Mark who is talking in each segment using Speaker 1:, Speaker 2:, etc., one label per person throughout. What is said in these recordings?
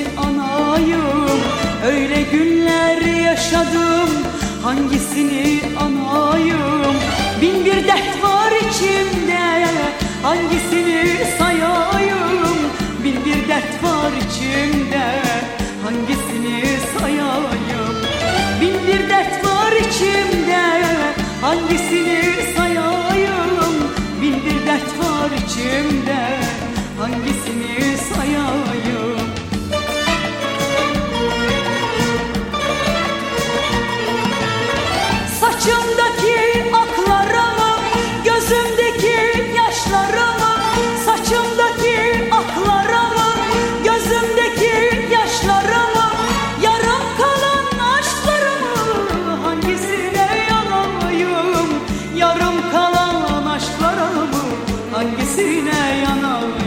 Speaker 1: hangisini anayım? Öyle günler yaşadım hangisini anayım? Bin bir dert var içimde hangisini sayayım? Bin bir dert var içimde hangisini sayayım? Bin bir dert var içimde Saçımdaki aklara mı gözümdeki yaşlara mı Saçımdaki aklara mı gözümdeki yaşlara mı Yarım kalan aşklara mı hangisine yanayım Yarım kalan aşklara mı hangisine yanayım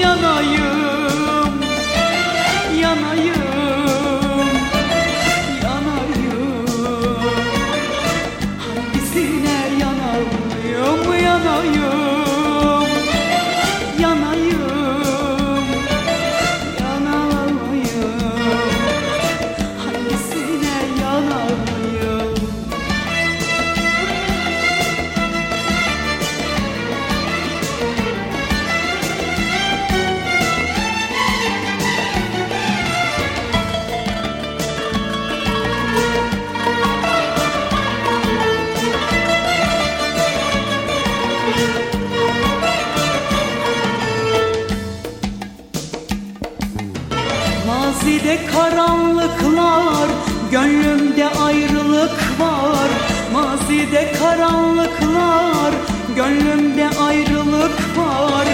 Speaker 1: Yanayım, Mazide karanlıklar, gönlümde ayrılık var. Mazide karanlıklar, gönlümde ayrılık var.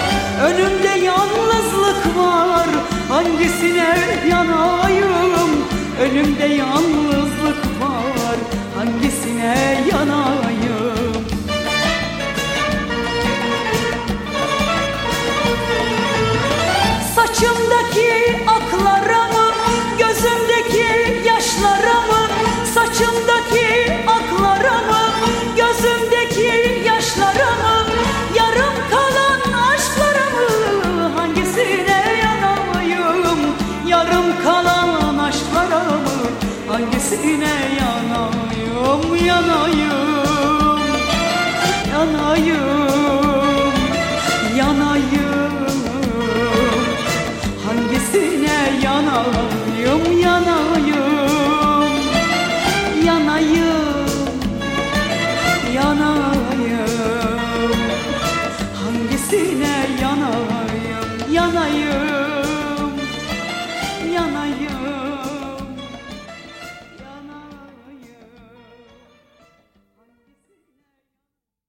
Speaker 1: Önümde yalnızlık var, hangisine yanayım? Önümde yalnızlık var, hangisine yanayım? Hangisine yanayım? Yanayım, yanayım,